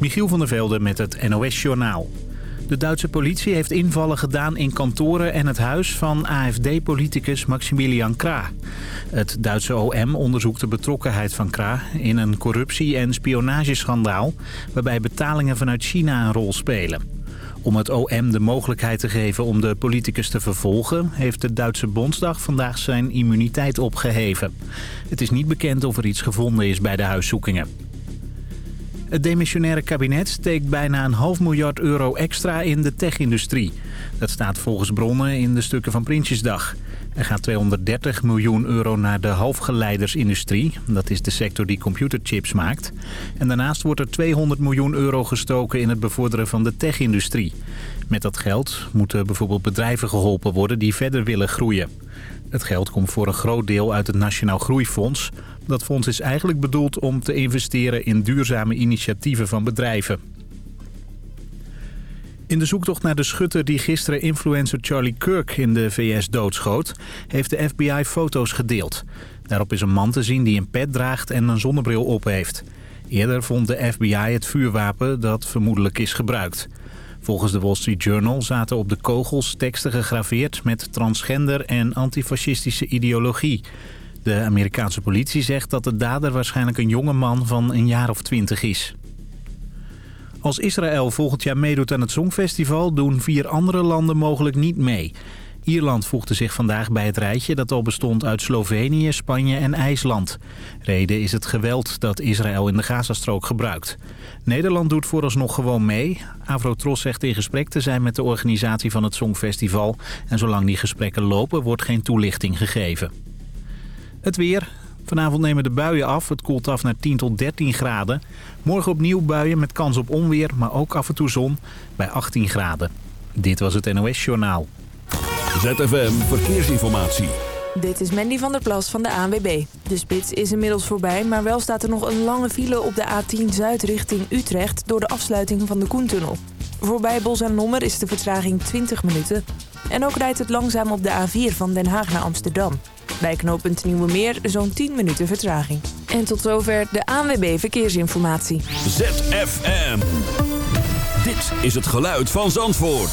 Michiel van der Velde met het NOS-journaal. De Duitse politie heeft invallen gedaan in kantoren en het huis van AFD-politicus Maximilian Krah. Het Duitse OM onderzoekt de betrokkenheid van Krah in een corruptie- en spionageschandaal... waarbij betalingen vanuit China een rol spelen. Om het OM de mogelijkheid te geven om de politicus te vervolgen... heeft de Duitse Bondsdag vandaag zijn immuniteit opgeheven. Het is niet bekend of er iets gevonden is bij de huiszoekingen. Het demissionaire kabinet steekt bijna een half miljard euro extra in de tech-industrie. Dat staat volgens bronnen in de stukken van Prinsjesdag. Er gaat 230 miljoen euro naar de halfgeleidersindustrie. Dat is de sector die computerchips maakt. En daarnaast wordt er 200 miljoen euro gestoken in het bevorderen van de tech-industrie. Met dat geld moeten bijvoorbeeld bedrijven geholpen worden die verder willen groeien. Het geld komt voor een groot deel uit het Nationaal Groeifonds. Dat fonds is eigenlijk bedoeld om te investeren in duurzame initiatieven van bedrijven. In de zoektocht naar de schutter die gisteren influencer Charlie Kirk in de VS doodschoot... heeft de FBI foto's gedeeld. Daarop is een man te zien die een pet draagt en een zonnebril op heeft. Eerder vond de FBI het vuurwapen dat vermoedelijk is gebruikt. Volgens de Wall Street Journal zaten op de kogels teksten gegraveerd met transgender en antifascistische ideologie. De Amerikaanse politie zegt dat de dader waarschijnlijk een jonge man van een jaar of twintig is. Als Israël volgend jaar meedoet aan het Songfestival doen vier andere landen mogelijk niet mee. Ierland voegde zich vandaag bij het rijtje dat al bestond uit Slovenië, Spanje en IJsland. Reden is het geweld dat Israël in de Gazastrook gebruikt. Nederland doet vooralsnog gewoon mee. Avrotros zegt in gesprek te zijn met de organisatie van het Songfestival. En zolang die gesprekken lopen wordt geen toelichting gegeven. Het weer. Vanavond nemen de buien af. Het koelt af naar 10 tot 13 graden. Morgen opnieuw buien met kans op onweer, maar ook af en toe zon bij 18 graden. Dit was het NOS Journaal. ZFM Verkeersinformatie. Dit is Mandy van der Plas van de ANWB. De spits is inmiddels voorbij, maar wel staat er nog een lange file op de A10 Zuid richting Utrecht... door de afsluiting van de Koentunnel. Voorbij Bos en Lommer is de vertraging 20 minuten. En ook rijdt het langzaam op de A4 van Den Haag naar Amsterdam. Bij knooppunt Nieuwe Meer zo'n 10 minuten vertraging. En tot zover de ANWB Verkeersinformatie. ZFM. Dit is het geluid van Zandvoort.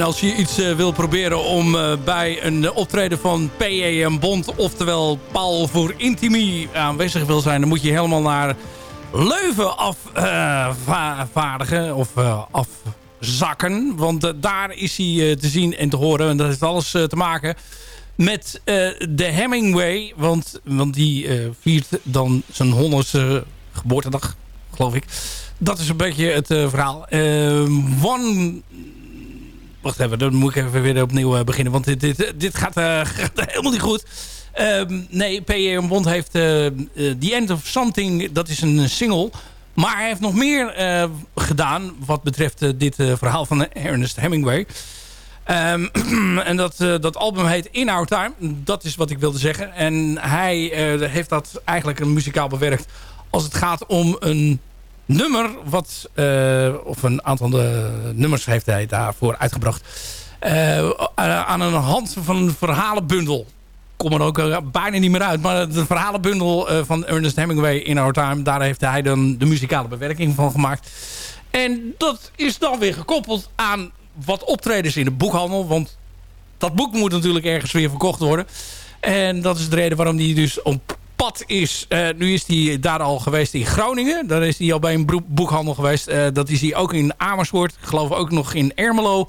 En als je iets uh, wil proberen om uh, bij een optreden van PEM Bond... oftewel Paul voor Intimi aanwezig wil zijn... dan moet je helemaal naar Leuven afvaardigen of afzakken. Want daar is hij te zien en te horen. En dat heeft alles te maken met de Hemingway. Want, want die viert dan zijn honderdste geboortedag, geloof ik. Dat is een beetje het verhaal. One wacht even, dan moet ik even weer opnieuw uh, beginnen. Want dit, dit, dit gaat, gaat, helemaal niet goed. Um, nee, P.E. Bond heeft uh, The End of Something, dat is een single. Maar hij heeft nog meer gedaan wat betreft dit verhaal van Ernest Hemingway. Um, en dat, dat album heet In Our Time. Dat is wat ik wilde zeggen. En hij heeft dat eigenlijk een muzikaal bewerkt als het gaat om een nummer, wat, uh, of een aantal nummers heeft hij daarvoor uitgebracht. Uh, aan een hand van een verhalenbundel. Kom er ook uh, bijna niet meer uit. Maar de verhalenbundel van Ernest Hemingway in Our Time... daar heeft hij dan de muzikale bewerking van gemaakt. En dat is dan weer gekoppeld aan wat optredens in de boekhandel. Want dat boek moet natuurlijk ergens weer verkocht worden. En dat is de reden waarom hij dus op pad is... Uh, nu is hij daar al geweest in Groningen. Daar is hij al bij een boekhandel geweest. Uh, dat is hij ook in Amersfoort. Ik geloof ook nog in Ermelo.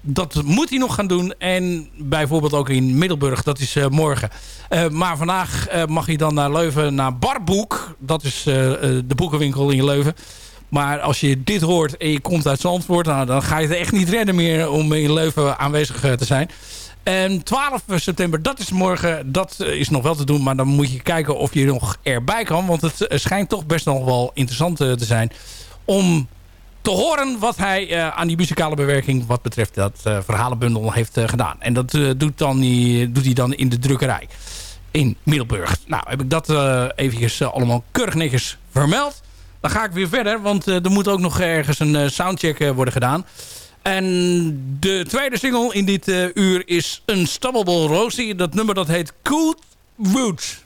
Dat moet hij nog gaan doen. En bijvoorbeeld ook in Middelburg. Dat is uh, morgen. maar vandaag mag hij dan naar Leuven, naar Barboek. Dat is de boekenwinkel in Leuven. Maar als je dit hoort en je komt uit Zandvoort... Nou, dan ga je het echt niet redden meer om in Leuven aanwezig te zijn. En 12 september, dat is morgen, dat eh, is nog wel te doen. Maar dan moet je kijken of je nog erbij kan. Want het eh, schijnt toch best nog wel interessant eh, te zijn. Om te horen wat hij aan die muzikale bewerking... wat betreft dat verhalenbundel heeft gedaan. En dat doet, dan die, doet hij dan in de drukkerij in Middelburg. Nou, heb ik dat eventjes allemaal keurig netjes vermeld. Dan ga ik weer verder, want er moet ook nog ergens een soundcheck worden gedaan. En de tweede single in dit uh, uur is Unstoppable Rosie. Dat nummer dat heet Cool Roots.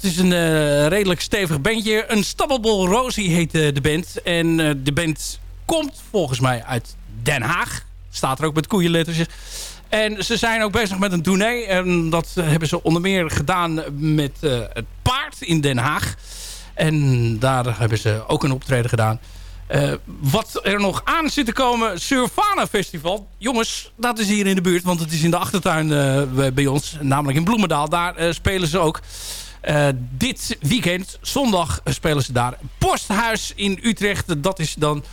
Dat is een uh, redelijk stevig bandje. Een Stabbable Rosie heet uh, de band. En uh, de band komt volgens mij uit Den Haag. Staat er ook met koeienletters. En ze zijn ook bezig met een tournee. En dat hebben ze onder meer gedaan met het paard in Den Haag. En daar hebben ze ook een optreden gedaan. Wat er nog aan zit te komen, Surfana Festival. Jongens, dat is hier in de buurt, want het is in de achtertuin bij ons. Namelijk in Bloemendaal. Daar spelen ze ook. Dit weekend, zondag, spelen ze daar. Posthuis in Utrecht, dat is dan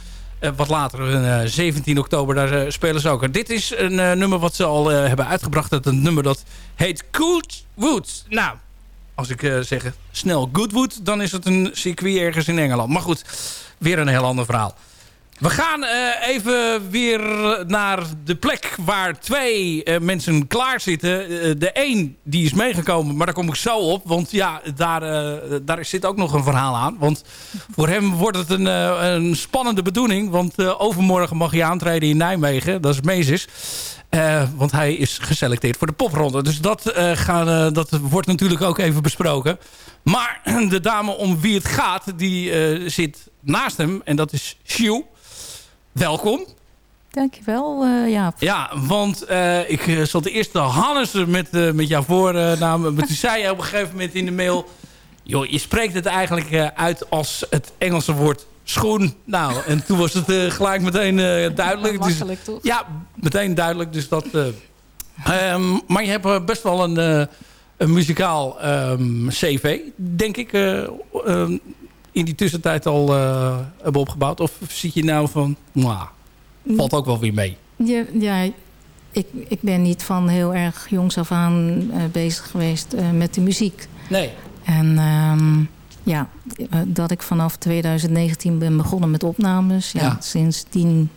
wat later, 17 oktober, daar spelen ze ook. Dit is een nummer wat ze al hebben uitgebracht. Het een nummer dat heet Good Wood. Nou, als ik zeg snel Goodwood, dan is het een circuit ergens in Engeland. Maar goed weer een heel ander verhaal. We gaan uh, even weer naar de plek waar twee uh, mensen klaar zitten. Uh, de een die is meegekomen, maar daar kom ik zo op. Want ja, daar, daar zit ook nog een verhaal aan. Want voor hem wordt het een, een spannende bedoeling. Want overmorgen mag hij aantreden in Nijmegen. Dat is Meesis. want hij is geselecteerd voor de popronde. Dus dat, gaan, dat wordt natuurlijk ook even besproken. Maar de dame om wie het gaat, die zit naast hem. En dat is Sjoe. Welkom. Dankjewel, uh, Jaap. Ja, want uh, ik uh, zat eerst te Hannes met, uh, met jouw voornaam. maar toen zei je op een gegeven moment in de mail... joh, je spreekt het eigenlijk uit als het Engelse woord schoen. Nou, en toen was het gelijk meteen duidelijk. Ja, dus, toch? Ja, meteen duidelijk. Dus dat, um, maar je hebt best wel een, een muzikaal um, cv, denk ik... Um, in die tussentijd al uh, hebben opgebouwd? Of zie je nou van, mwah, valt ook wel weer mee? Ja, ja ik, ik ben niet van heel erg jongs af aan uh, bezig geweest uh, met de muziek. Nee. En um, ja, dat ik vanaf 2019 ben begonnen met opnames. Ja, ja. Sindsdien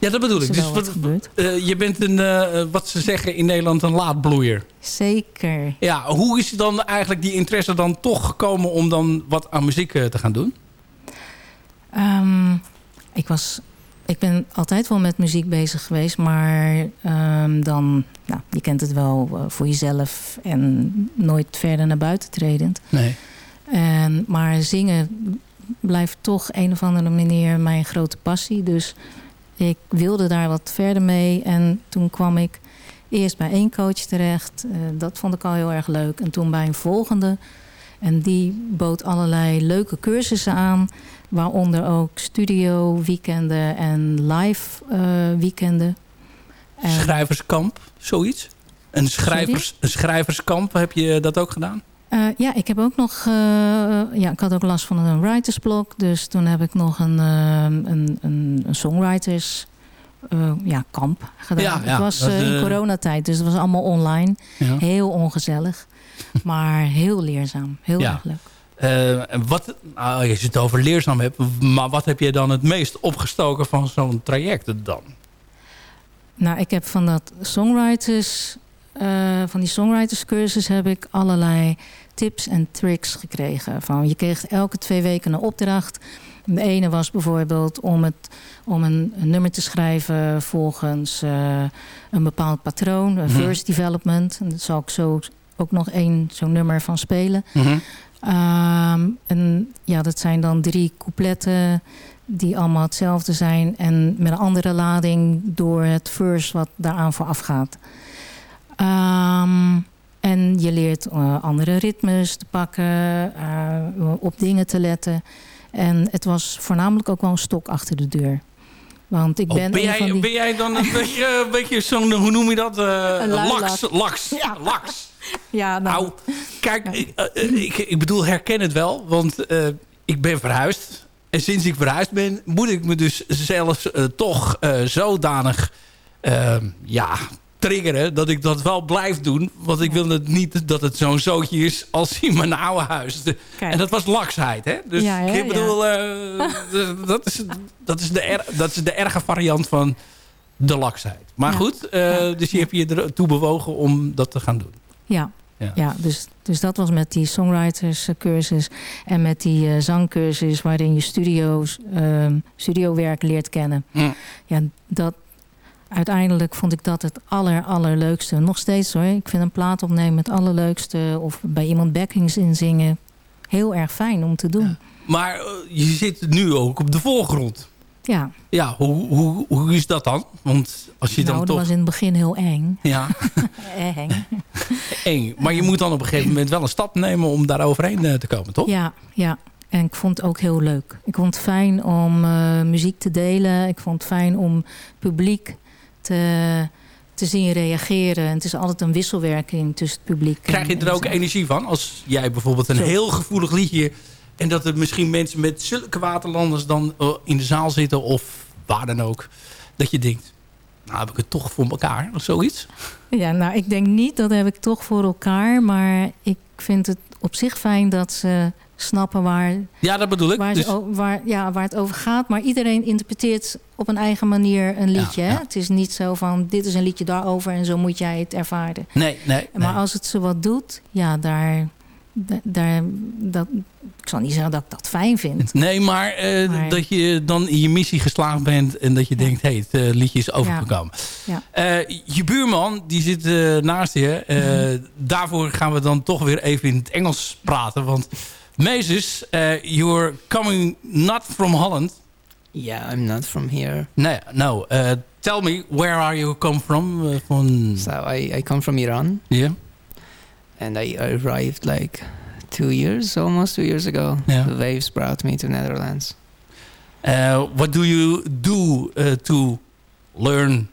ja, dat bedoel ik. Dus wat, uh, je bent een, uh, wat ze zeggen in Nederland, een laadbloeier. Zeker. Ja, hoe is dan eigenlijk die interesse dan toch gekomen om dan wat aan muziek uh, te gaan doen? Um, ik was... Ik ben altijd wel met muziek bezig geweest, maar um, dan, nou, je kent het wel voor jezelf en nooit verder naar buiten tredend. Nee. En, maar zingen blijft toch een of andere manier mijn grote passie. Dus ik wilde daar wat verder mee. En toen kwam ik eerst bij één coach terecht. Uh, dat vond ik al heel erg leuk. En toen bij een volgende. En die bood allerlei leuke cursussen aan. Waaronder ook studio weekenden en live uh, weekenden. En... Schrijverskamp, zoiets? Een, schrijvers, een schrijverskamp, heb je dat ook gedaan? Uh, ja, ik heb ook nog. Uh, ja, ik had ook last van een writersblok. Dus toen heb ik nog een, uh, een, een, een, songwriters ja, kamp gedaan. Ja, ja, het was in coronatijd, dus het was allemaal online. Ja. Heel ongezellig. maar heel leerzaam. Heel erg leuk. wat, nou, als je het over leerzaam hebt, maar wat heb je dan het meest opgestoken van zo'n traject dan? Nou, ik heb van dat songwriters van die songwriterscursus heb ik allerlei tips en tricks gekregen. Van, je kreeg elke twee weken een opdracht. De ene was bijvoorbeeld om, het, om een, een nummer te schrijven volgens uh, een bepaald patroon, een verse mm -hmm. development. En daar zal ik zo ook nog één zo'n nummer van spelen. Mm -hmm. um, en ja, dat zijn dan drie coupletten die allemaal hetzelfde zijn en met een andere lading door het verse wat daaraan vooraf gaat. Um, en je leert uh, andere ritmes te pakken, uh, op dingen te letten. En het was voornamelijk ook wel een stok achter de deur. Want ik ben, oh, ben, jij, die... ben jij dan een beetje, een beetje zo'n, hoe noem je dat? Uh, laks, laks, ja. laks. Ja, nou. kijk, ja. Ik, ik, ik, bedoel, herken het wel. Want ik ben verhuisd. En sinds ik verhuisd ben, moet ik me dus zelfs toch zodanig... ja, triggeren dat ik dat wel blijf doen. Want ik wil het niet dat het zo'n zootje is als in mijn oude huis. En dat was laksheid. Hè? Dus ja, ik bedoel, ja. uh, dat, is, dat, is de er, dat is de erge variant van de laksheid. Maar goed, uh, dus je hebt je ertoe bewogen om dat te gaan doen. Ja, ja. ja, dus, dus dat was met die songwriters cursus en met die uh, zangcursus waarin je studio's, uh, studiowerk leert kennen. Mm. Ja, dat, uiteindelijk vond ik dat het aller, allerleukste. Nog steeds hoor. Ik vind een plaat opnemen het allerleukste. Of bij iemand backings inzingen. Heel erg fijn om te doen. Maar uh, je zit nu ook op de voorgrond. Ja. Ja, hoe, hoe, hoe is dat dan? Want als je nou, dan dat toch... was in het begin heel eng. Ja. eng. eng. Maar je moet dan op een gegeven moment wel een stap nemen om daar overheen uh, te komen, toch? Ja, ja. En ik vond het ook heel leuk. Ik vond het fijn om uh, muziek te delen. Ik vond het fijn om publiek te, te zien reageren. En het is altijd een wisselwerking tussen het publiek. Krijg je er ook energie van? Als jij bijvoorbeeld een Zo. heel gevoelig liedje... en dat er misschien mensen met zulke waterlanders dan uh, in de zaal zitten... of waar dan ook, dat je denkt... nou heb ik het toch voor elkaar, of zoiets? Ja, nou ik denk niet dat heb ik toch voor elkaar. Maar ik vind het op zich fijn dat ze snappen waar, ja, dat bedoel ik. Waar, dus... ze, waar, ja, waar het over gaat. Maar iedereen interpreteert op een eigen manier een liedje. Ja, ja. Het is niet zo van, dit is een liedje daarover en zo moet jij het ervaren. Nee, nee. Maar nee. als het ze wat doet, ja, daar... daar dat, ik zal niet zeggen dat ik dat fijn vind. Nee, maar, uh, maar... dat je dan in je missie geslaagd bent... en dat je ja. denkt, hé, hey, het uh, liedje is overgekomen. Ja. Uh, je buurman, die zit naast je. Mm. Daarvoor gaan we dan toch weer even in het Engels praten. Want Mezes, uh, you're coming not from Holland. Yeah, I'm not from here. No, no. Uh, tell me, where are you come from? Uh, from... So I, I come from Iran. Yeah. And I arrived like two years, almost two years ago. Yeah. The waves brought me to Netherlands. Uh, what do you do uh, to learn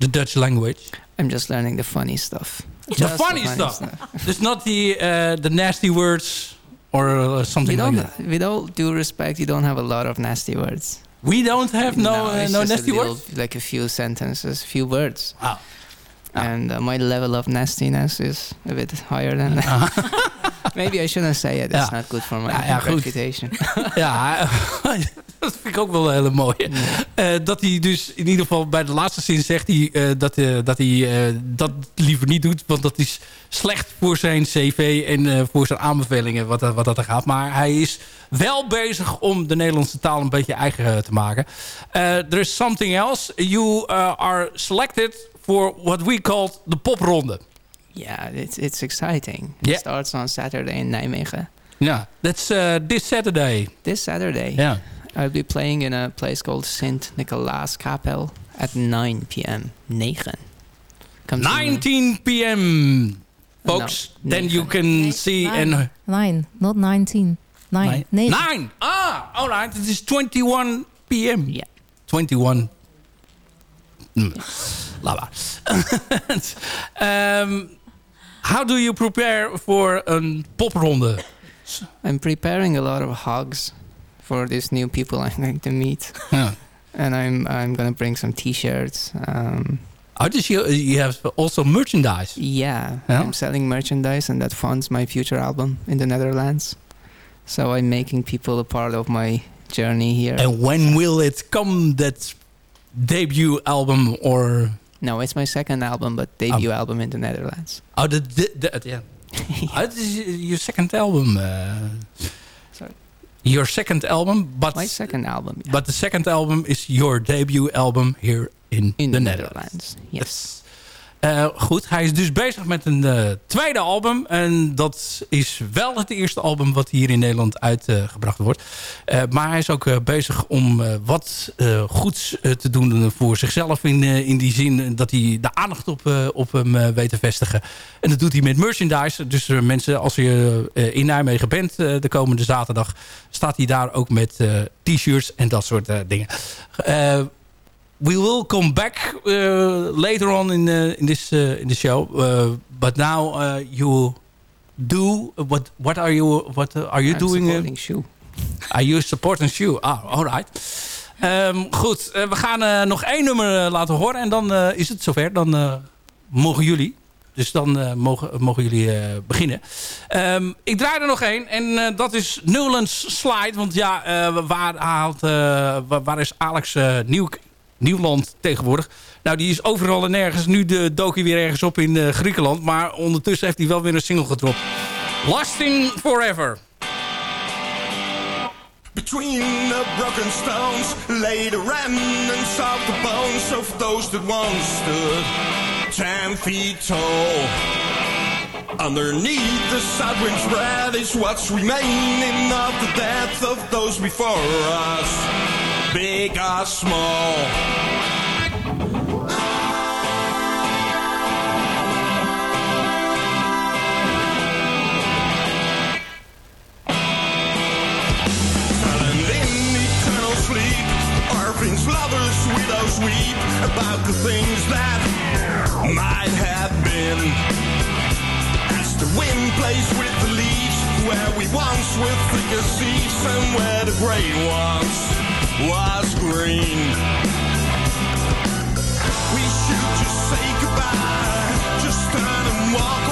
the Dutch language? I'm just learning the funny stuff. The Just funny, stuff. stuff. It's not the uh, the nasty words or uh, something like that. With all due respect, you don't have a lot of nasty words. We don't have no no, uh, no nasty little, words. Like a few sentences, few words. Ah. ah. And uh, my level of nastiness is a bit higher than that. Maybe I shouldn't say it. It's ja. not good for my ja, ja, reputation. ja, vind ik ook wel een hele mooie. Uh, dat hij dus in ieder geval bij de laatste zin zegt hij, uh, dat, uh, dat hij dat liever niet doet. Want dat is slecht voor zijn cv en voor zijn aanbevelingen wat, wat dat er gaat. Maar hij is wel bezig om de Nederlandse taal een beetje eigen te maken. there is something else. You are selected for what we call the popronde. Yeah, it's, it's exciting. Yeah. It starts on Saturday in Nijmegen. Yeah, that's this Saturday. This Saturday. Yeah. I'll be playing in a place called Sint Nicolaas Kapel at 9 p.m. 9. Come 19 p.m. Folks, no, then you can nine, see nine, and nine, not 19. Nine. Nine. nine. Ah, all right. It is 21 p.m. Yeah. 21. Mm. Lava. um, how do you prepare for a popronde? I'm preparing a lot of hugs for these new people I'm going to meet. Yeah. And I'm I'm gonna bring some T-shirts. Um, oh, just you, you have also merchandise. Yeah, yeah, I'm selling merchandise, and that funds my future album in the Netherlands. So I'm making people a part of my journey here. And when will it come? That debut album or? No, it's my second album, but debut um, album in the Netherlands. Oh, the, the, the yeah. yeah. It is your second album. Uh. Your second album, but my second album. Yeah. But the second album is your debut album here in, in the, the Netherlands. Netherlands. Yes. Uh, goed, hij is dus bezig met een uh, tweede album. En dat is wel het eerste album wat hier in Nederland uitgebracht wordt. Uh, maar hij is ook bezig om wat goeds te doen voor zichzelf. In, in die zin dat hij de aandacht op, op hem weet te vestigen. En dat doet hij met merchandise. Dus mensen, als je in Nijmegen bent de komende zaterdag... staat hij daar ook met t-shirts en dat soort dingen we will come back uh, later on in uh, in this uh, in the show. but now you do what? What are you? What are you I'm doing? Supporting shoe. Are you supporting shoe? Ah, all right. Um, goed, we gaan nog één nummer laten horen en dan is het zover. Dan mogen jullie. Dus dan mogen, mogen jullie beginnen. Um, ik draai er nog één. En dat is Newlands Slide. Want ja, waar, haalt, waar, waar is Alex Nieuw Nieuwland tegenwoordig. Nou, die is overal en nergens. Nu de dook weer ergens op in uh, Griekenland. Maar ondertussen heeft hij wel weer een single gedropt. Lasting Forever. Between the broken stones lay the remnants of the bones of those that once stood ten feet tall. Underneath the south wind's red is what's remaining of the death of those before us, big or small. Lovers, widows weep about the things that might have been. As the wind plays with the leaves, where we once were thicker seeds and where the gray once was green. We should just say goodbye, just turn and walk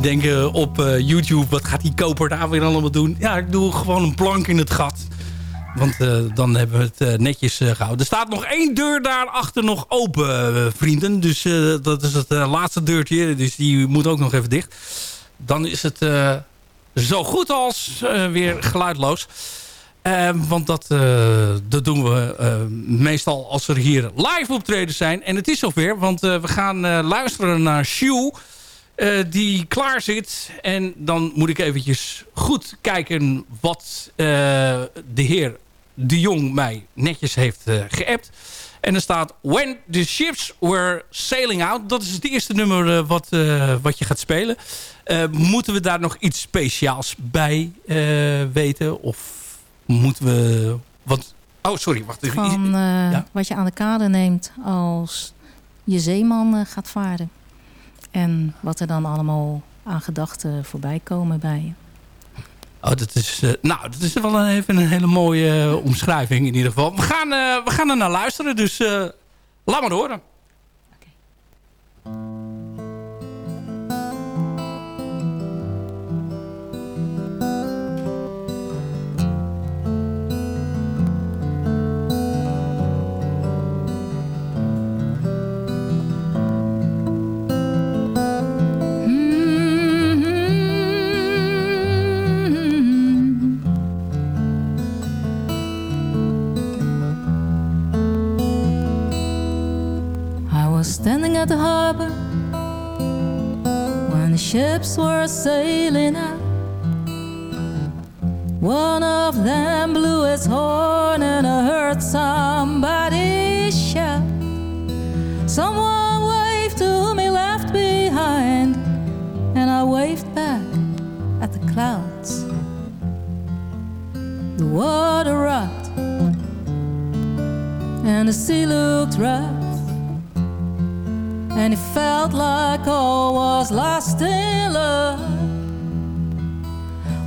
denken op eh, YouTube, wat gaat die koper daar weer allemaal doen? Ja, ik doe gewoon een plank in het gat. Want eh, dan hebben we het eh, netjes eh, gehouden. Er staat nog één deur daarachter nog open, vrienden. Dus dat is het laatste deurtje. Dus die moet ook nog even dicht. Dan is het zo goed als weer geluidloos. Want dat, dat doen we meestal als er hier live optredens zijn. En het is zover, want we gaan luisteren naar Shu... eh, die klaar zit. En dan moet ik eventjes goed kijken wat eh, de heer De Jong mij netjes heeft eh, geappt. En er staat When the Ships Were Sailing Out. Dat is het eerste nummer wat, wat je gaat spelen. Moeten we daar nog iets speciaals bij weten? Of moeten we... Wat, oh, sorry. Wacht even. Van Ja. wat je aan de kade neemt als je zeeman gaat varen. En wat er dan allemaal aan gedachten voorbij komen bij je. Oh, dat is, eh, nou, dat is wel een, even een hele mooie eh, omschrijving in ieder geval. We gaan, eh, we gaan er naar luisteren, dus laat maar horen. I was standing at the harbor when the ships were sailing out. One of them blew his horn, and I heard somebody shout. Someone waved to whom he left behind, and I waved back at the clouds. The water rocked, and the sea looked rough and it felt like all was lost in love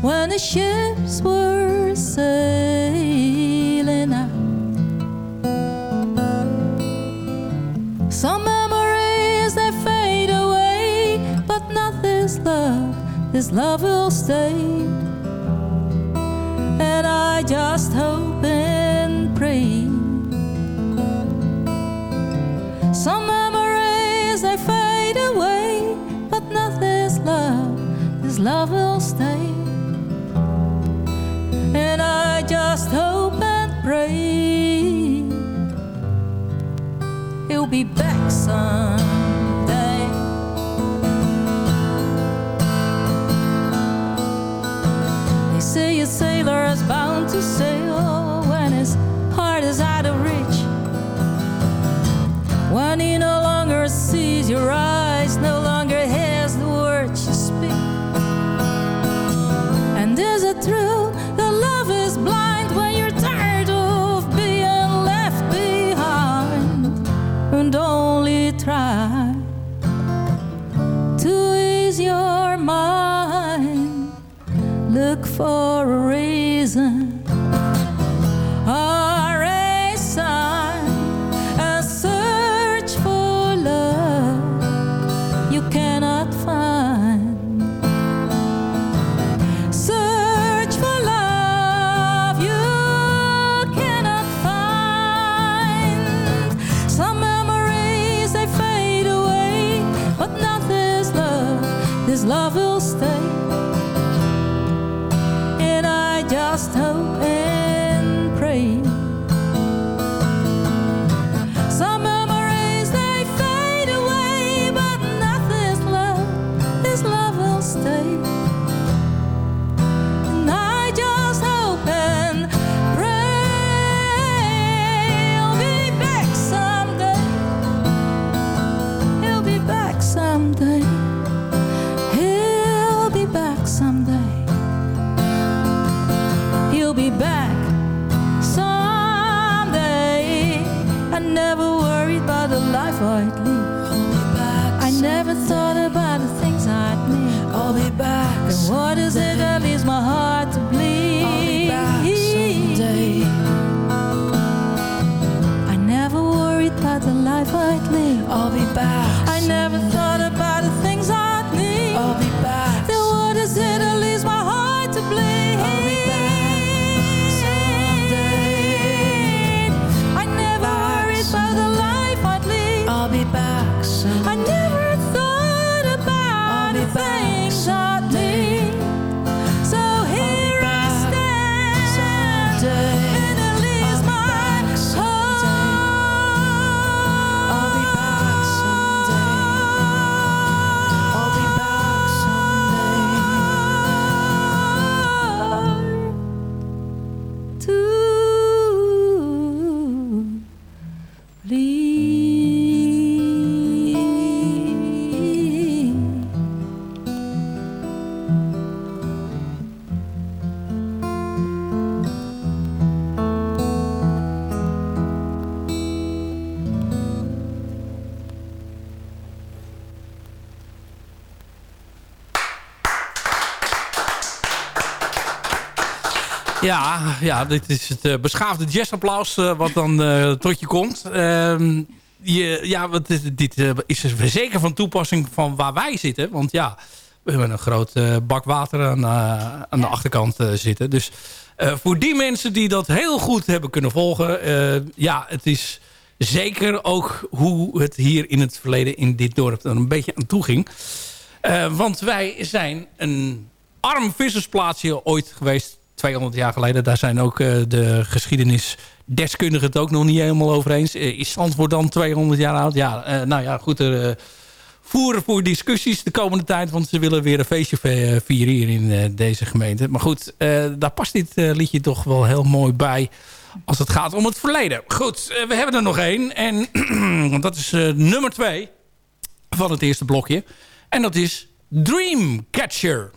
when the ships were sailing out. Some memories they fade away, but not this love. This love will stay. And I just hope and Love will stay. And I just hope and pray he'll be back someday. They say a sailor is bound to sail Look for a reason Ja, ja, dit is het eh, beschaafde jazzapplaus eh, wat dan eh, tot je komt. Ehm, je, ja, want dit, dit is zeker van toepassing van waar wij zitten. Want ja, we hebben een groot bak water aan, aan de achterkant zitten. Dus voor die mensen die dat heel goed hebben kunnen volgen... ja, het is zeker ook hoe het hier in het verleden in dit dorp er een beetje aan toe ging. Want wij zijn een arm vissersplaatsje ooit geweest 200 jaar geleden. Daar zijn ook eh, de geschiedenisdeskundigen het ook nog niet helemaal over eens. Eh, is Zandvoort dan 200 jaar oud? Ja, eh, nou ja, goed. Er voeren voor discussies de komende tijd. Want ze willen weer een feestje vieren hier in deze gemeente. Maar goed, daar past dit liedje toch wel heel mooi bij. Als het gaat om het verleden. Goed, we hebben er nog één. En dat is nummer twee van het eerste blokje. En dat is Dreamcatcher.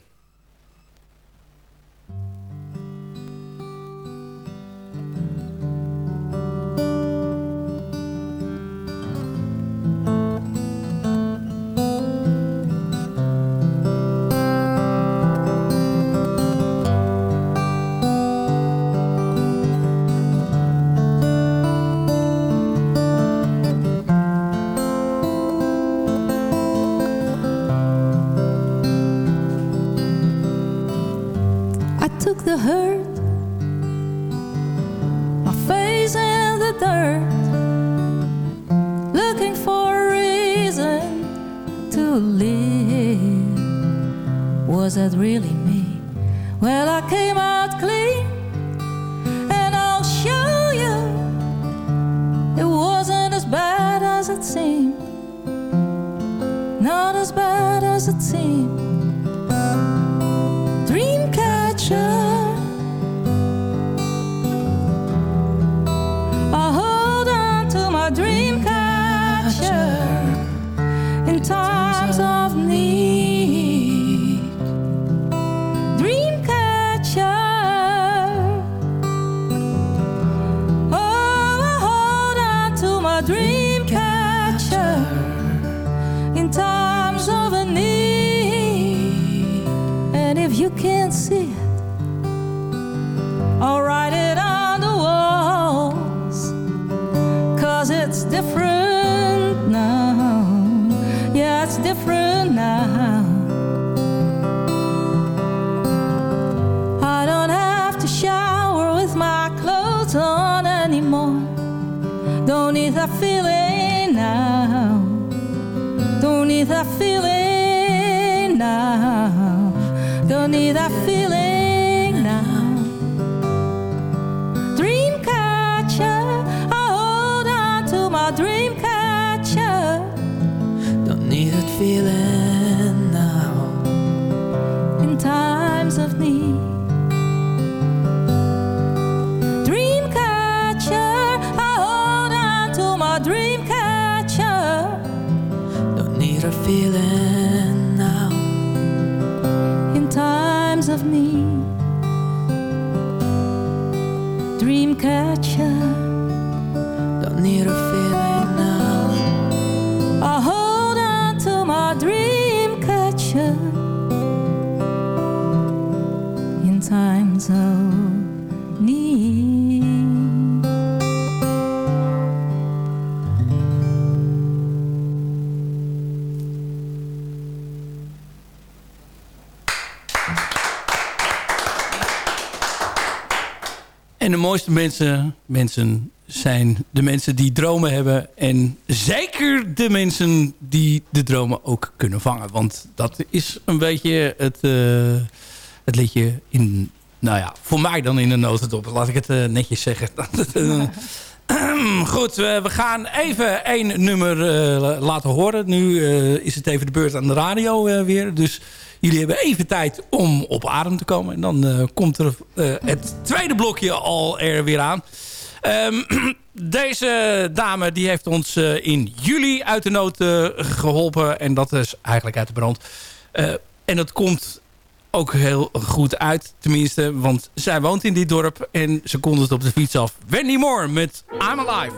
Feeling mooiste mensen, mensen zijn de mensen die dromen hebben. En zeker de mensen die de dromen ook kunnen vangen. Want dat is een beetje het, eh, het liedje in... Nou ja, voor mij dan in de notendop. Laat ik het eh, netjes zeggen. Goed, we we gaan even één nummer eh, laten horen. Nu eh, is het even de beurt aan de radio eh, weer. Dus jullie hebben even tijd om op adem te komen. En dan eh, komt er eh, het tweede blokje al er weer aan. Ehm, deze dame die heeft ons eh, in juli uit de nood eh, geholpen. En dat is eigenlijk uit de brand. En dat komt ook heel goed uit. Tenminste, want zij woont in dit dorp. En ze kon het op de fiets af. Wendy Moore met I'm Alive.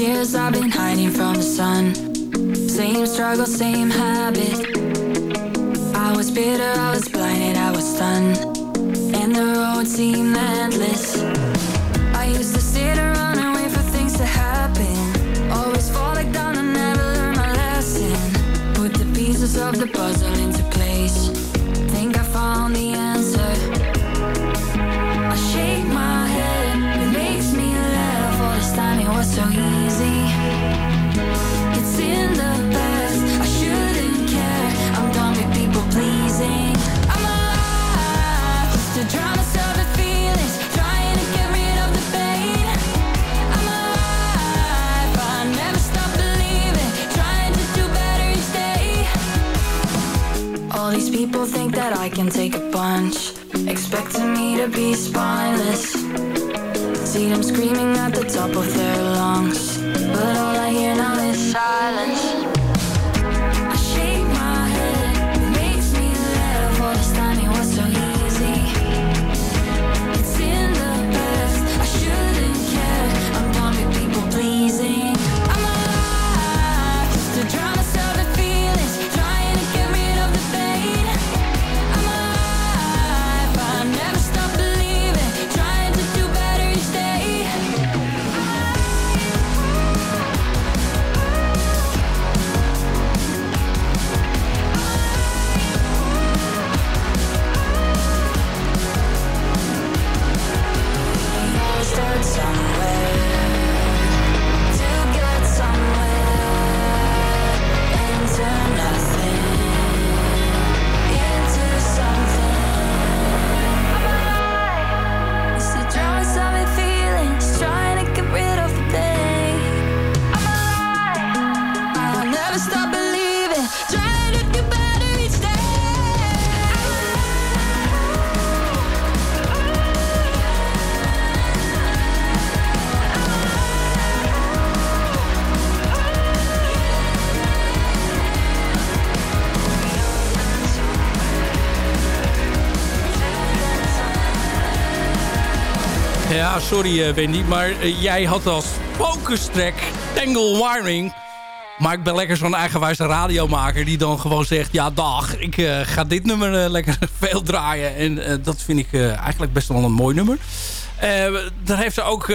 Years I've been hiding from the sun. Same struggle, same habit. I was bitter, I was blinded, I was stunned. And the road seemed endless. I used to sit around and wait for things to happen. Always fall like down and never learn my lesson. Put the pieces of the puzzle into people think that I can take a punch, expecting me to be spineless. See them screaming at the top of their lungs, sorry uh, Wendy, maar uh, jij had als focus track Tangle Wiring. Maar ik ben lekker zo'n eigenwijze radiomaker die dan gewoon zegt... ja, dag, ik uh, ga dit nummer lekker veel draaien. En dat vind ik eigenlijk best wel een mooi nummer. daar heeft ze ook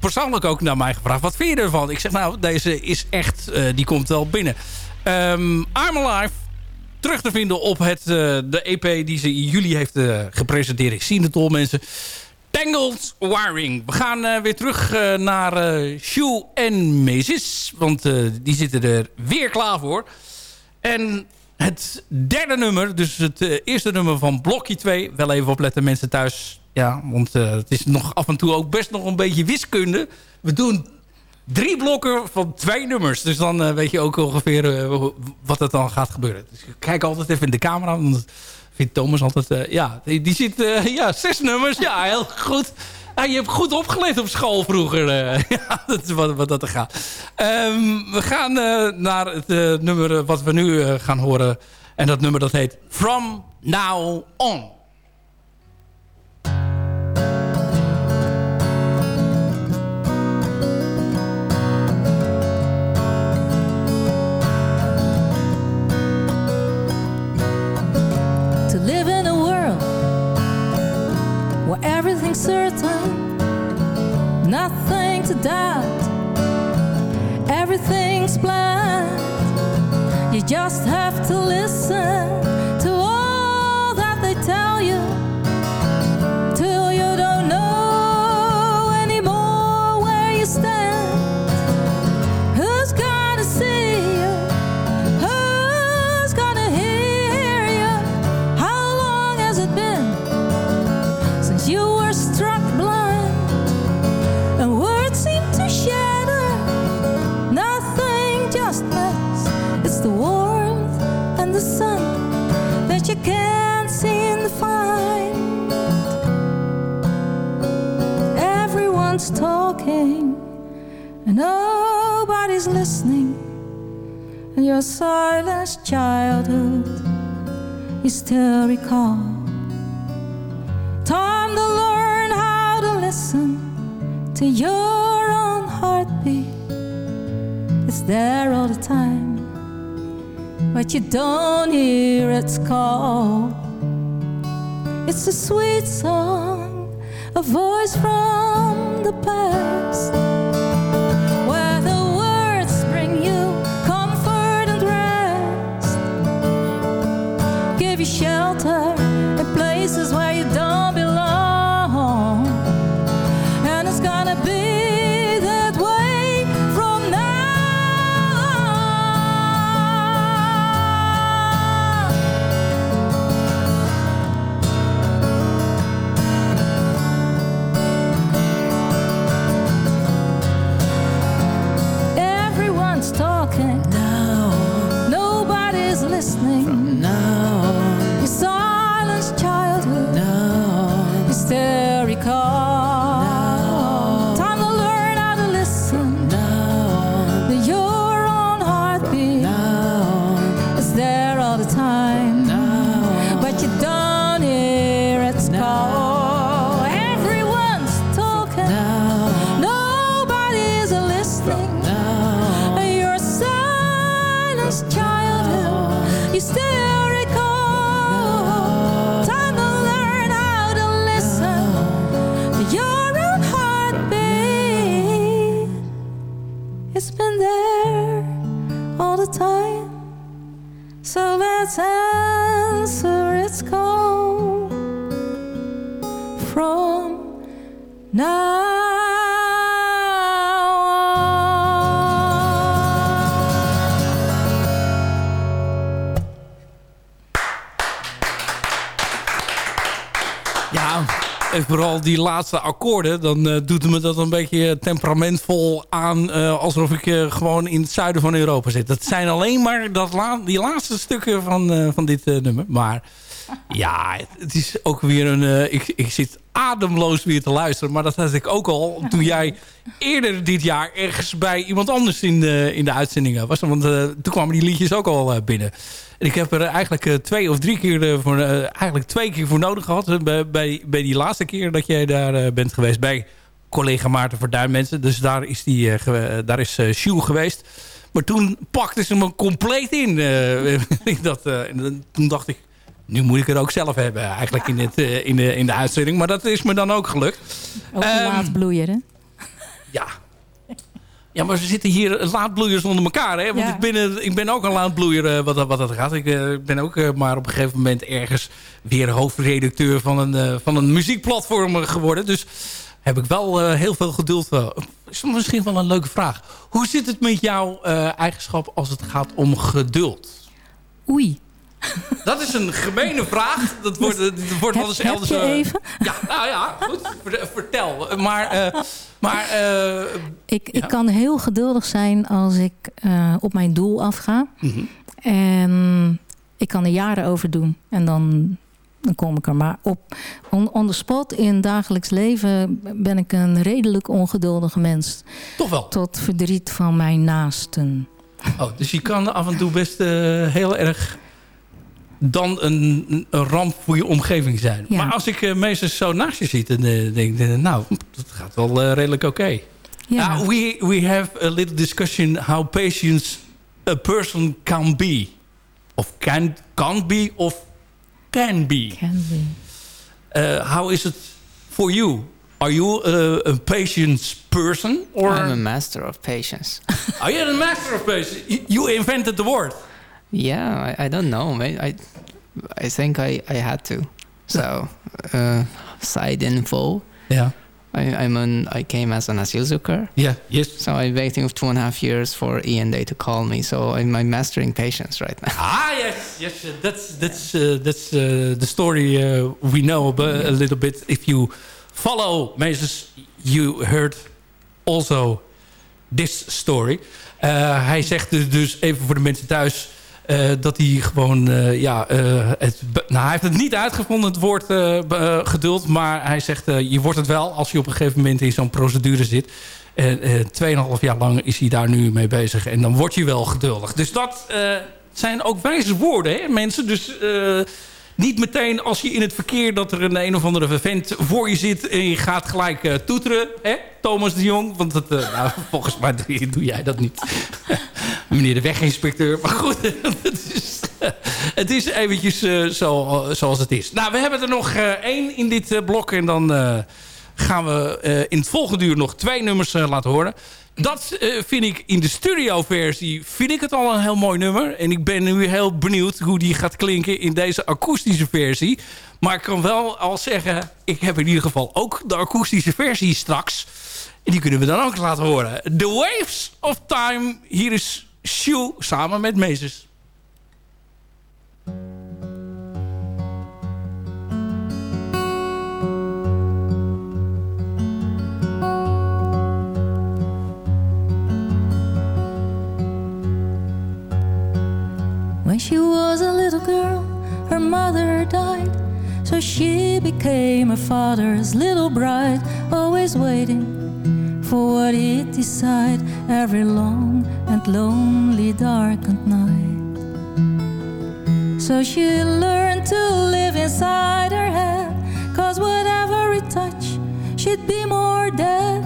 persoonlijk ook naar mij gevraagd. Wat vind je ervan? Ik zeg, nou, deze is echt... die komt wel binnen. Um, I'm Alive terug te vinden op het, de EP die ze in juli heeft gepresenteerd. Ik zie het al, mensen. Tangled Wiring. We gaan uh, weer terug uh, naar uh, Shoe en Macy's. Want die zitten er weer klaar voor. En het derde nummer, dus het eerste nummer van blokje 2. Wel even opletten mensen thuis. Ja, want het is nog af en toe ook best nog een beetje wiskunde. We doen drie blokken van twee nummers. Dus dan weet je ook ongeveer wat er dan gaat gebeuren. Dus kijk altijd even in de camera. Want vindt Thomas altijd... Uh, ja, die, die ziet uh, ja, zes nummers. Ja, heel goed. Ja, je hebt goed opgelet op school vroeger. Uh, ja, dat is wat, wat dat er gaat. Um, we gaan naar het nummer wat we nu gaan horen. En dat nummer dat heet From Now On. Don't vooral die laatste akkoorden, dan eh, doet me dat een beetje temperamentvol aan... eh, alsof ik eh, gewoon in het zuiden van Europa zit. Dat zijn alleen maar dat die laatste stukken van, van dit nummer. Maar ja, het, is ook weer een... ik, ik zit ademloos weer te luisteren. Maar dat had ik ook al toen jij eerder dit jaar... ergens bij iemand anders in de, in de uitzendingen was. Want eh, toen kwamen die liedjes ook al eh, binnen. En ik heb er eigenlijk eh, twee of drie keer eh, voor, eh, eigenlijk twee keer voor nodig gehad. eh, bij, bij, bij die laatste keer dat jij daar eh, bent geweest bij collega Maarten Verduin mensen. Dus daar is, die, eh, daar is eh Sjoe geweest. Maar toen pakte ze me compleet in. eh, dat, eh, toen dacht ik, nu moet ik er ook zelf hebben eigenlijk in, het, eh, in, de, in de uitzending. Maar dat is me dan ook gelukt. Ook een Ehm, laatbloeier, hè? Ja. Ja, maar ze zitten hier laadbloeiers onder elkaar. Hè? Want Ja. ik, ben, ik ben ook een laadbloeier eh, wat, dat- wat dat gaat. Ik eh, ben ook maar op een gegeven moment ergens weer hoofdredacteur van een, van een muziekplatform geworden. Dus heb ik wel heel veel geduld. is misschien wel een leuke vraag. Hoe zit het met jouw eigenschap als het gaat om geduld? Oei. Dat is een gemene vraag. Dat wordt, dat wordt wel eens elders... eh, even? Ja, nou ja, goed. Ver- Vertel. Maar, eh, maar eh, Ik, Ja. ik kan heel geduldig zijn als ik op mijn doel afga. mhm. En ik kan er jaren over doen. En dan, dan kom ik er. Maar op on, on the spot in dagelijks leven ben ik een redelijk ongeduldige mens. toch wel. Tot verdriet van mijn naasten. Oh, dus je kan af en toe best heel erg dan een, een ramp voor je omgeving zijn. Ja. Maar als ik eh, meestal zo naast je zit, dan eh, denk ik, eh, nou, dat gaat wel redelijk oké. Ja, Uh, we, we have a little discussion how patient a person can be. Of can, can be, of can be. can be. Uh, how is it for you? Are you uh, a patient person? Or I'm a master of patience. are you a master of patience? You invented the word. Yeah, I, I don't know. I, I, I think I, I had to. So, uh, side info. Yeah. I, I'm an, I came as an asielzoeker. Yeah. Yes. So I'm waiting for two and a half years for Ian Day to call me. So I'm, I'm mastering patience right now. Ah, yes, yes. That's that's uh, that's uh, the story uh, we know a, a little bit. If you follow Meses, you heard also this story. Uh, hij zegt dus, dus even voor de mensen thuis eh, dat hij gewoon, eh, ja, eh, het, nou, hij heeft het niet uitgevonden, het woord geduld. Maar hij zegt, je wordt het wel als je op een gegeven moment in zo'n procedure zit. En tweeënhalf jaar lang is hij daar nu mee bezig. En dan word je wel geduldig. Dus dat zijn ook wijze woorden, hè, mensen. Dus niet meteen als je in het verkeer... dat er een een of andere vent voor je zit... en je gaat gelijk eh, toeteren, hè, Thomas de Jong. Want dat, eh, nou, volgens mij doe, jij dat niet. Meneer de weginspecteur. Maar goed, het is, het is eventjes eh, zo, zoals het is. Nou, we hebben er nog eh, één in dit eh, blok. En dan eh, gaan we eh, in het volgende uur nog twee nummers eh, laten horen. Dat eh, vind ik in de studioversie vind ik het al een heel mooi nummer. En ik ben nu heel benieuwd hoe die gaat klinken in deze akoestische versie. Maar ik kan wel al zeggen, ik heb in ieder geval ook de akoestische versie straks. En die kunnen we dan ook laten horen. The Waves of Time. Hier is Sue samen met Mezus. When she was a little girl, her mother died. So she became her father's little bride, always waiting for what he'd decide every long and lonely, darkened night. So she learned to live inside her head, cause whatever it touched, she'd be more dead,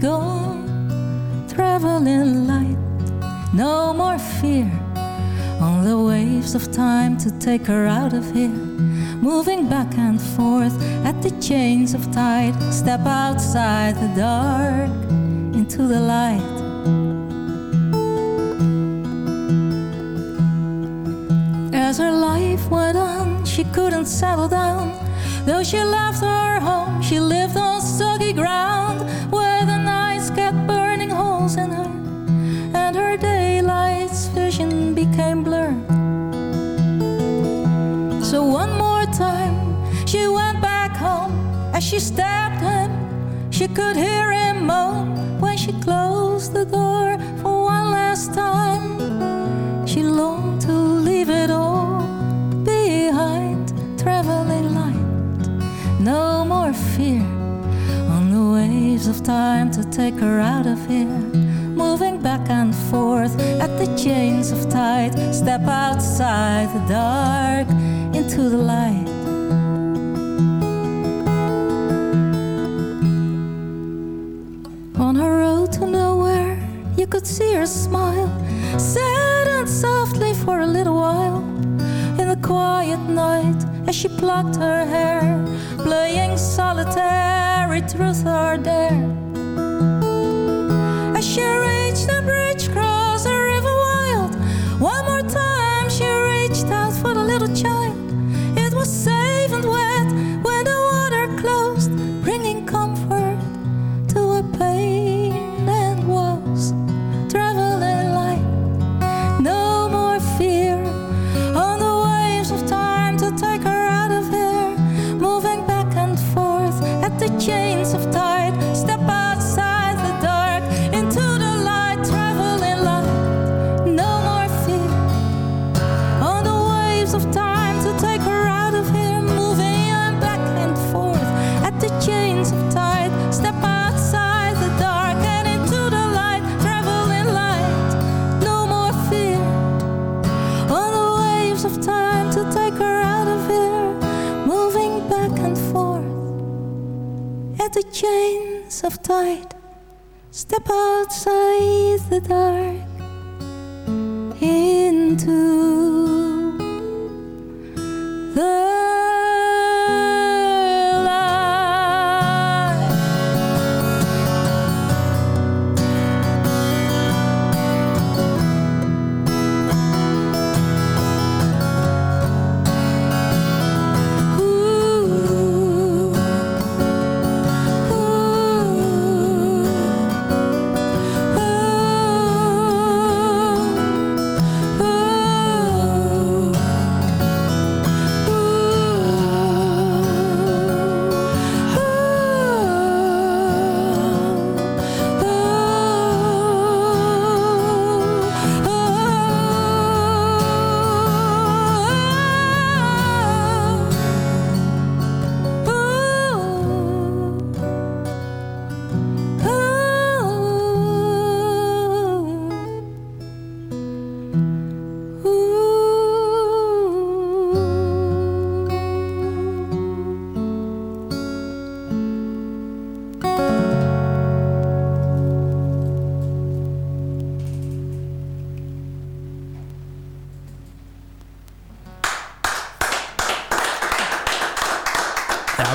gone. Traveling light, no more fear. On the waves of time to take her out of here. Moving back and forth at the chains of tide. Step outside the dark into the light. As her life went on, she couldn't settle down. Though she left her home, she lived on soggy ground she stabbed him, she could hear him moan when she closed the door for one last time. She longed to leave it all behind, traveling light, no more fear. On the waves of time to take her out of here, moving back and forth at the chains of tide. Step outside the dark into the light. Could see her smile, sad and softly for a little while. In the quiet night, as she plucked her hair, playing solitary truth or dare.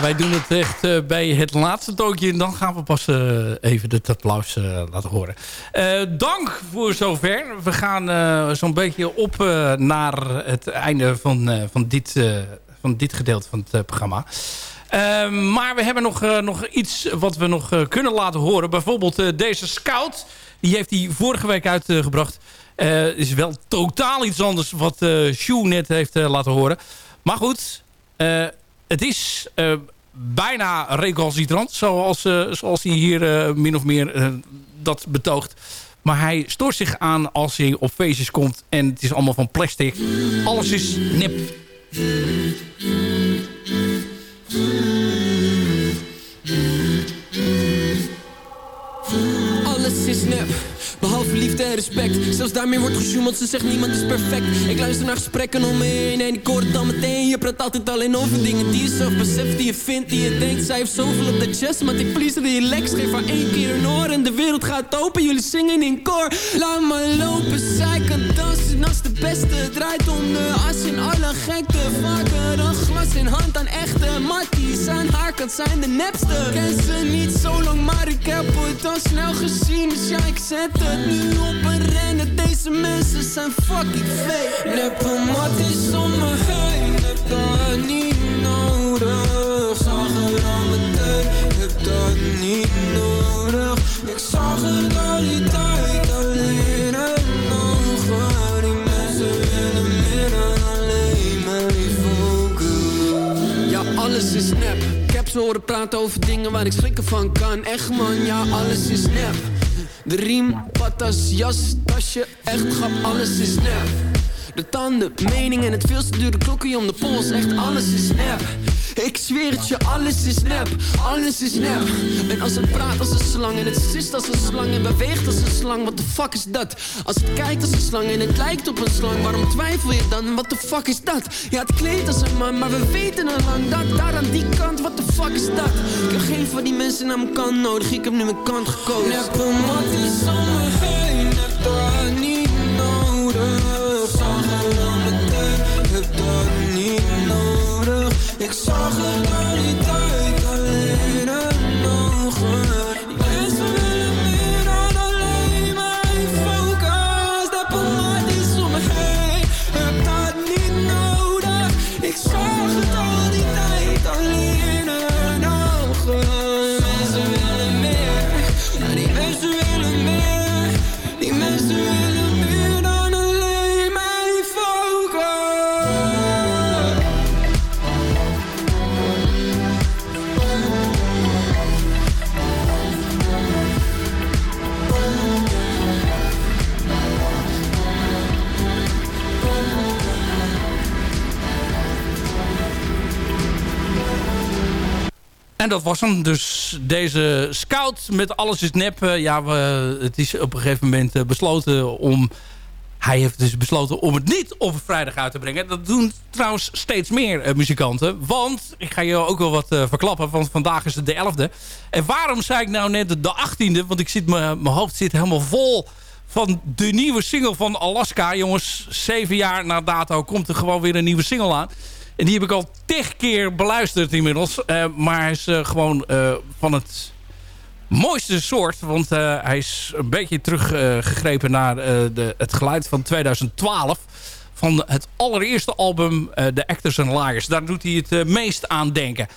Wij doen het echt eh, bij het laatste tootje. En dan gaan we pas eh, even het applaus eh, laten horen. Dank voor zover. We gaan zo'n beetje op naar het einde van, van, dit, van dit gedeelte van het programma. Eh, maar we hebben nog, nog iets wat we nog kunnen laten horen. Bijvoorbeeld deze Scout. Die heeft hij vorige week uitgebracht. Is wel totaal iets anders wat Sjoe net heeft laten horen. Maar goed, het is bijna recalcitrant. Zoals, eh, zoals hij hier eh, min of meer eh, dat betoogt. Maar hij stoort zich aan als hij op feestjes komt. En het is allemaal van plastic. Alles is nep. Alles is nep, behalve liefde en respect. Zelfs daarmee wordt gesjoemeld, ze zegt niemand is perfect. Ik luister naar gesprekken om me en ik hoor het dan meteen. Je praat altijd alleen over dingen die je zelf beseft Die je vindt, die je denkt. Zij heeft zoveel op de chest, maar ik please die relax. Geef haar één keer een oor en de wereld gaat open. Jullie zingen in koor. Laat me lopen, zij kan dansen. Als de beste draait om de as in alle gekte. Vaker een glas in hand aan echte matties Aan haar kant zijn de nepste. Ken ze niet zo lang, maar ik heb het al snel gezien. Dus ja, ik zet het nu op een rennen Deze mensen zijn fucking fake. Neppe matties om me heen. Heb dat niet nodig. Zag het al meteen. Heb dat niet nodig. Ik zag het al die tijd. Alleen en ogen. Die mensen willen meer dan alleen mijn liefde Ja, alles is nep. Ik heb ze horen praten over dingen waar ik schrikken van kan. Echt man, ja, alles is nep. De riem, jas, tasje Echt grap, alles is nep. De tanden, mening en het veel te dure klokje om de pols Echt alles is nep Ik zweer het je, alles is nep, alles is nep En als het praat als een slang en het sist als een slang En beweegt als een slang, what the fuck is dat? Als het kijkt als een slang en het lijkt op een slang Waarom twijfel je dan, what the fuck is dat? Ja, het kleedt als een man, maar we weten al lang Dat daar aan die kant, what the fuck is dat? Ik heb geen van die mensen aan mijn kant nodig, ik heb nu mijn kant gekozen dat niet Ik zag het En dat was hem. Dus deze scout met alles is nep. Eh, ja, we, het is op een gegeven moment eh, besloten om... Hij heeft dus besloten om het niet op vrijdag uit te brengen. Dat doen trouwens steeds meer eh, muzikanten. Want, ik ga je ook wel wat verklappen. Want vandaag is het de 11e. En waarom zei ik nou net de 18e? Want ik zit, mijn hoofd zit helemaal vol van de nieuwe single van Alaska. Jongens, zeven jaar na dato komt er gewoon weer een nieuwe single aan. En die heb ik al tig keer beluisterd inmiddels. Eh, maar hij is eh, gewoon eh, van het mooiste soort. Want hij is een beetje teruggegrepen naar de, het geluid van 2012. Van het allereerste album The Actors and Liars. Daar doet hij het meest aan denken.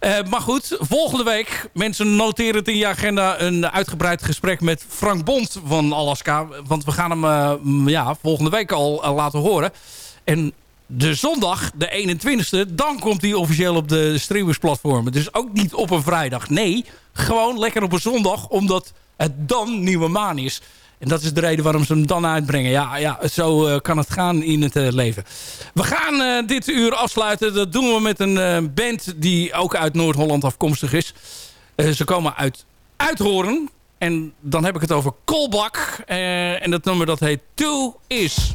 Maar goed, volgende week, mensen noteren het in je agenda... een uitgebreid gesprek met Frank Bond van Alaska. Want we gaan hem ja, volgende week al laten horen. En de zondag, de 21ste, dan komt hij officieel op de streamersplatformen. Dus ook niet op een vrijdag. Nee, gewoon lekker op een zondag, omdat het dan nieuwe maan is. En dat is de reden waarom ze hem dan uitbrengen. Ja, ja zo eh, kan het gaan in het eh, leven. We gaan eh, dit uur afsluiten. Dat doen we met een band die ook uit Noord-Holland afkomstig is. Ze komen uit Uithoren. En dan heb ik het over Kolbak. En dat nummer dat heet Two Is.